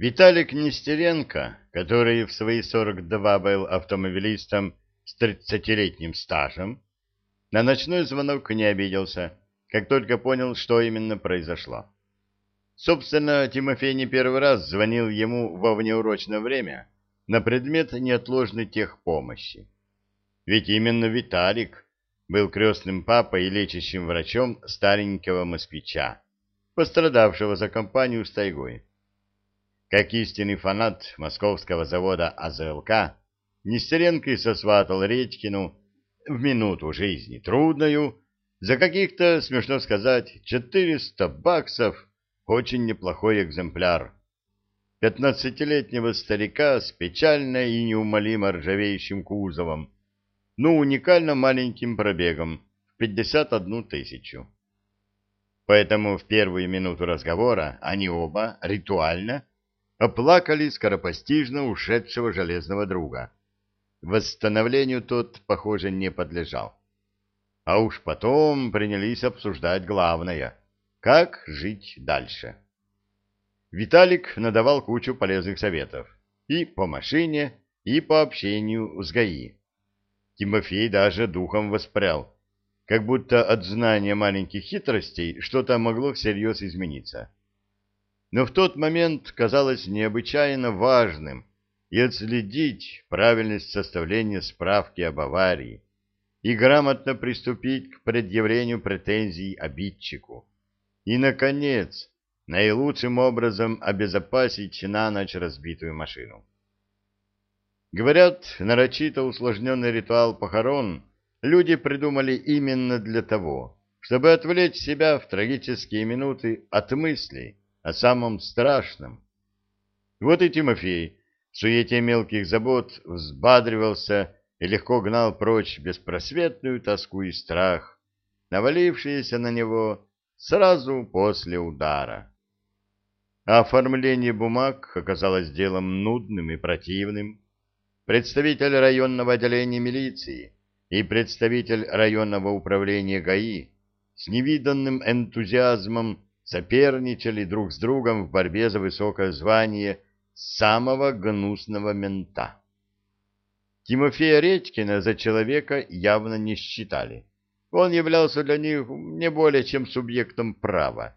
Виталик Нестеренко, который в свои 42 был автомобилистом с 30-летним стажем, на ночной звонок не обиделся, как только понял, что именно произошло. Собственно, Тимофей не первый раз звонил ему во внеурочное время на предмет неотложной техпомощи. Ведь именно Виталик был крестным папой и лечащим врачом старенького москвича, пострадавшего за компанию с тайгой. Как истинный фанат московского завода АЗЛК, Нестеренко сосватал Редькину в минуту жизни трудную за каких-то, смешно сказать, 400 баксов очень неплохой экземпляр. Пятнадцатилетнего старика с печально и неумолимо ржавеющим кузовом, но уникально маленьким пробегом в 51 тысячу. Поэтому в первую минуту разговора они оба ритуально оплакали скоропостижно ушедшего железного друга. Восстановлению тот, похоже, не подлежал. А уж потом принялись обсуждать главное — как жить дальше. Виталик надавал кучу полезных советов и по машине, и по общению с ГАИ. Тимофей даже духом воспрял, как будто от знания маленьких хитростей что-то могло всерьез измениться но в тот момент казалось необычайно важным и отследить правильность составления справки об аварии и грамотно приступить к предъявлению претензий обидчику. И, наконец, наилучшим образом обезопасить на ночь разбитую машину. Говорят, нарочито усложненный ритуал похорон люди придумали именно для того, чтобы отвлечь себя в трагические минуты от мыслей, о самом страшном. Вот и Тимофей в суете мелких забот взбадривался и легко гнал прочь беспросветную тоску и страх, навалившиеся на него сразу после удара. А оформление бумаг оказалось делом нудным и противным. Представитель районного отделения милиции и представитель районного управления ГАИ с невиданным энтузиазмом соперничали друг с другом в борьбе за высокое звание самого гнусного мента. Тимофея Редькина за человека явно не считали. Он являлся для них не более чем субъектом права.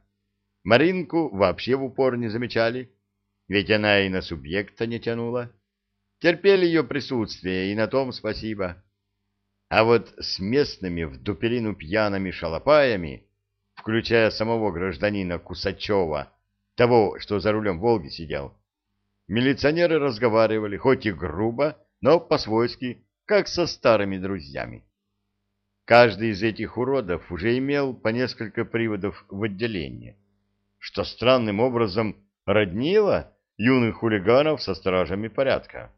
Маринку вообще в упор не замечали, ведь она и на субъекта не тянула. Терпели ее присутствие, и на том спасибо. А вот с местными в дуперину пьяными шалопаями включая самого гражданина Кусачева, того, что за рулем «Волги» сидел. Милиционеры разговаривали, хоть и грубо, но по-свойски, как со старыми друзьями. Каждый из этих уродов уже имел по несколько приводов в отделение, что странным образом роднило юных хулиганов со стражами порядка.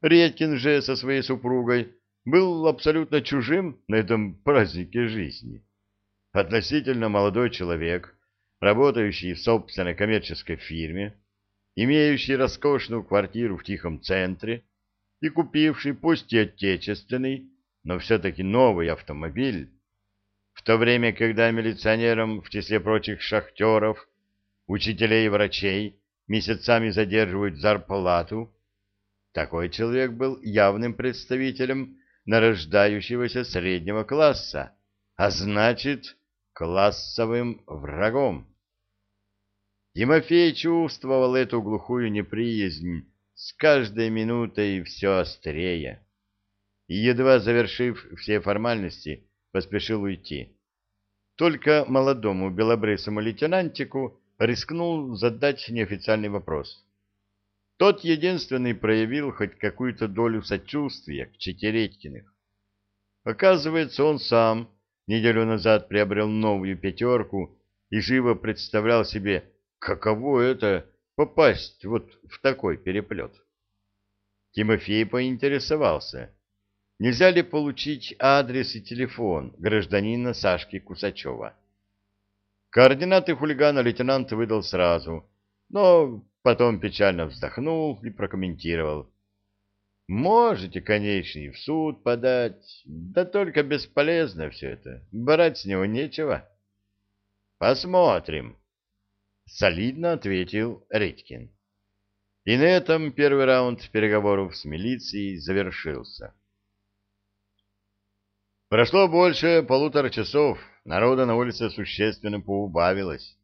Редькин же со своей супругой был абсолютно чужим на этом празднике жизни относительно молодой человек, работающий в собственной коммерческой фирме, имеющий роскошную квартиру в тихом центре и купивший пусть и отечественный, но все-таки новый автомобиль, в то время, когда милиционерам, в числе прочих шахтеров, учителей и врачей, месяцами задерживают зарплату, такой человек был явным представителем нарождающегося среднего класса, а значит, классовым врагом. Тимофей чувствовал эту глухую неприязнь с каждой минутой все острее. И, едва завершив все формальности, поспешил уйти. Только молодому белобрысому лейтенантику рискнул задать неофициальный вопрос. Тот единственный проявил хоть какую-то долю сочувствия к Четередькиных. Оказывается, он сам неделю назад приобрел новую пятерку и живо представлял себе, каково это попасть вот в такой переплет. Тимофей поинтересовался, нельзя ли получить адрес и телефон гражданина Сашки Кусачева. Координаты хулигана лейтенант выдал сразу, но потом печально вздохнул и прокомментировал. Можете, конечно, и в суд подать, да только бесполезно все это, брать с него нечего. Посмотрим, — солидно ответил Редькин. И на этом первый раунд переговоров с милицией завершился. Прошло больше полутора часов, народа на улице существенно поубавилось.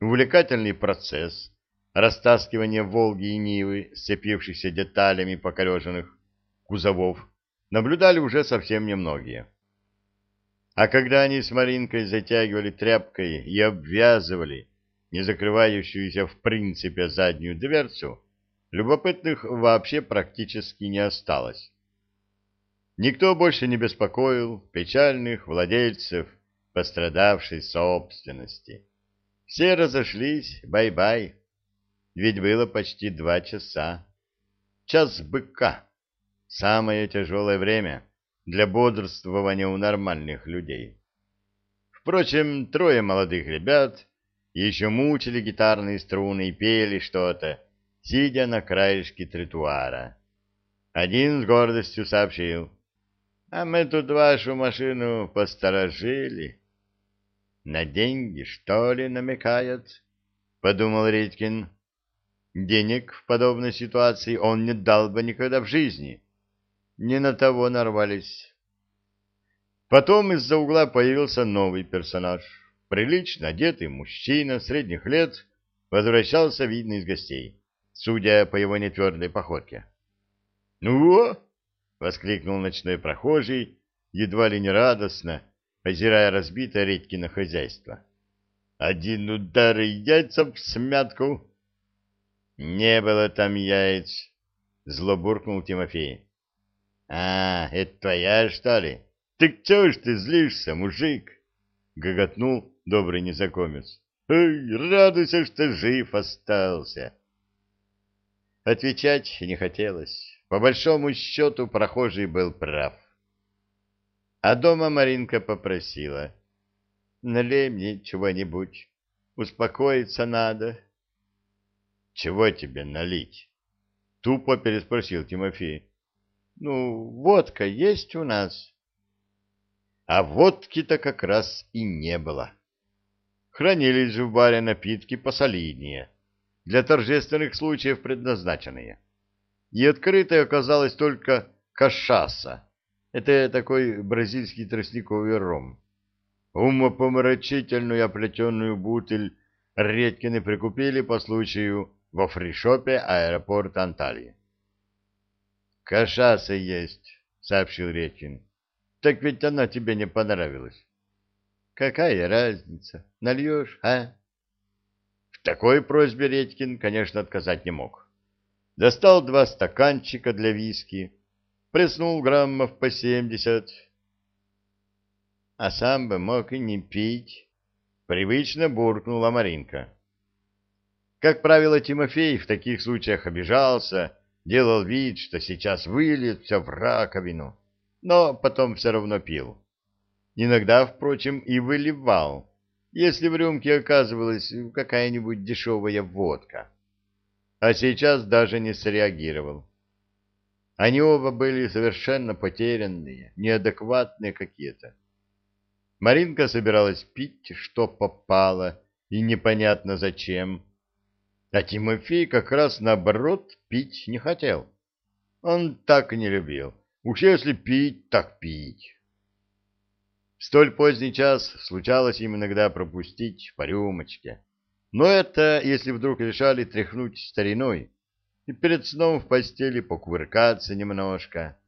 Увлекательный процесс растаскивания «Волги» и «Нивы», сцепившихся деталями покореженных кузовов, наблюдали уже совсем немногие. А когда они с Маринкой затягивали тряпкой и обвязывали не закрывающуюся в принципе заднюю дверцу, любопытных вообще практически не осталось. Никто больше не беспокоил печальных владельцев пострадавшей собственности. Все разошлись, бай-бай, ведь было почти два часа. Час быка — самое тяжелое время для бодрствования у нормальных людей. Впрочем, трое молодых ребят еще мучили гитарные струны и пели что-то, сидя на краешке тротуара. Один с гордостью сообщил, «А мы тут вашу машину посторожили». «На деньги, что ли, намекают?» — подумал Редькин. «Денег в подобной ситуации он не дал бы никогда в жизни. Не на того нарвались». Потом из-за угла появился новый персонаж — Прилично одетый мужчина средних лет возвращался, видно, из гостей, судя по его нетвердой походке. «Ну!» — воскликнул ночной прохожий, едва ли не радостно, озирая разбитое Редькино хозяйство. «Один удар и яйца в смятку!» «Не было там яиц!» — зло буркнул Тимофей. «А, это твоя, что ли? Так чего ж ты злишься, мужик?» — гоготнул добрый незнакомец. «Эй, радуйся, что жив остался!» Отвечать не хотелось. По большому счету прохожий был прав. А дома Маринка попросила. «Налей мне чего-нибудь. Успокоиться надо». «Чего тебе налить?» Тупо переспросил Тимофей. «Ну, водка есть у нас?» А водки-то как раз и не было. Хранились же в баре напитки посолиднее, для торжественных случаев предназначенные. И открытой оказалась только кашаса. Это такой бразильский тростниковый ром. Умопомрачительную оплетенную бутыль Редькины прикупили по случаю во фришопе аэропорта Анталии. «Кашаса есть», — сообщил Редькин. «Так ведь она тебе не понравилась». Какая разница? Нальешь, а? В такой просьбе Редькин, конечно, отказать не мог. Достал два стаканчика для виски, плеснул граммов по семьдесят. А сам бы мог и не пить. Привычно буркнула Маринка. Как правило, Тимофей в таких случаях обижался, делал вид, что сейчас выльет все в раковину, но потом все равно пил. Иногда, впрочем, и выливал, если в рюмке оказывалась какая-нибудь дешевая водка. А сейчас даже не среагировал. Они оба были совершенно потерянные, неадекватные какие-то. Маринка собиралась пить, что попало, и непонятно зачем. А Тимофей как раз наоборот пить не хотел. Он так не любил. Уж если пить, так пить. В столь поздний час случалось им иногда пропустить по рюмочке. Но это, если вдруг решали тряхнуть стариной и перед сном в постели покувыркаться немножко.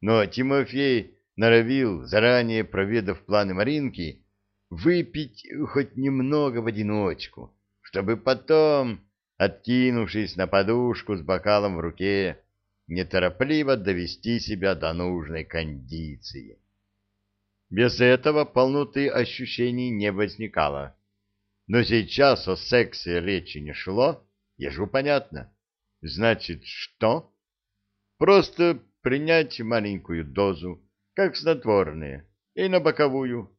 Но Тимофей норовил, заранее проведав планы Маринки, выпить хоть немного в одиночку, чтобы потом, откинувшись на подушку с бокалом в руке, неторопливо довести себя до нужной кондиции. Без этого полноты ощущений не возникало. Но сейчас о сексе речи не шло, ежу понятно. Значит, что? Просто принять маленькую дозу, как снотворные, и на боковую.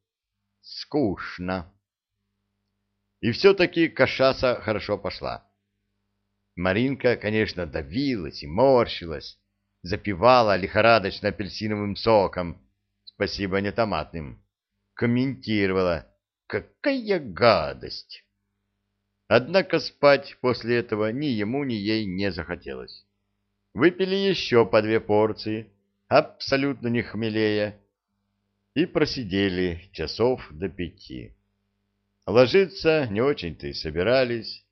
Скучно. И все-таки кашаса хорошо пошла. Маринка, конечно, давилась и морщилась, запивала лихорадочно апельсиновым соком, спасибо не томатным, комментировала «Какая гадость!» Однако спать после этого ни ему, ни ей не захотелось. Выпили еще по две порции, абсолютно не хмелея, и просидели часов до пяти. Ложиться не очень-то и собирались.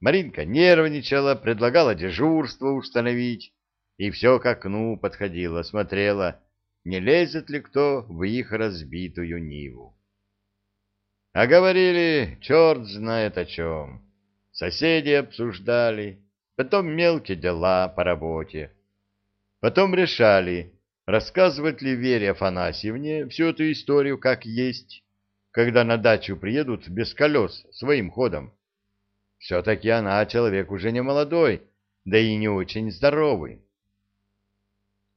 Маринка нервничала, предлагала дежурство установить, и все к окну подходила, смотрела, не лезет ли кто в их разбитую ниву. А говорили, черт знает о чем. Соседи обсуждали, потом мелкие дела по работе. Потом решали, рассказывать ли Вере Афанасьевне всю эту историю как есть, когда на дачу приедут без колес своим ходом. Все-таки она человек уже не молодой, да и не очень здоровый.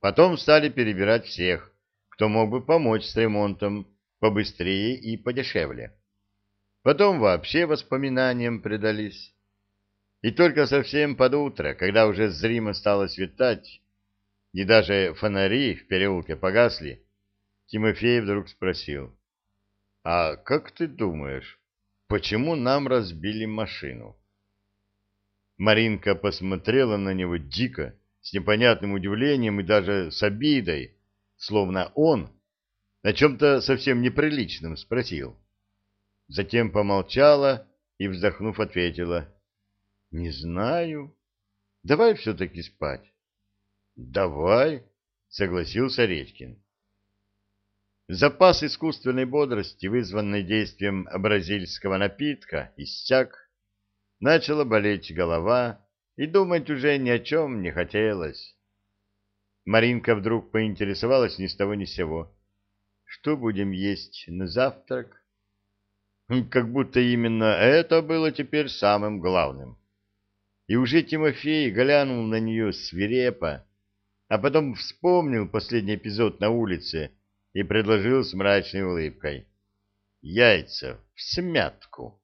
Потом стали перебирать всех, кто мог бы помочь с ремонтом побыстрее и подешевле. Потом вообще воспоминаниям предались. И только совсем под утро, когда уже зримо стало светать, и даже фонари в переулке погасли, Тимофей вдруг спросил, «А как ты думаешь, почему нам разбили машину?» Маринка посмотрела на него дико, с непонятным удивлением и даже с обидой, словно он о чем-то совсем неприличном спросил. Затем помолчала и, вздохнув, ответила, «Не знаю. Давай все-таки спать». «Давай», — согласился Редькин. Запас искусственной бодрости, вызванный действием бразильского напитка, иссяк. Начала болеть голова, и думать уже ни о чем не хотелось. Маринка вдруг поинтересовалась ни с того ни с сего. «Что будем есть на завтрак?» Как будто именно это было теперь самым главным. И уже Тимофей глянул на нее свирепо, а потом вспомнил последний эпизод на улице и предложил с мрачной улыбкой. «Яйца в смятку».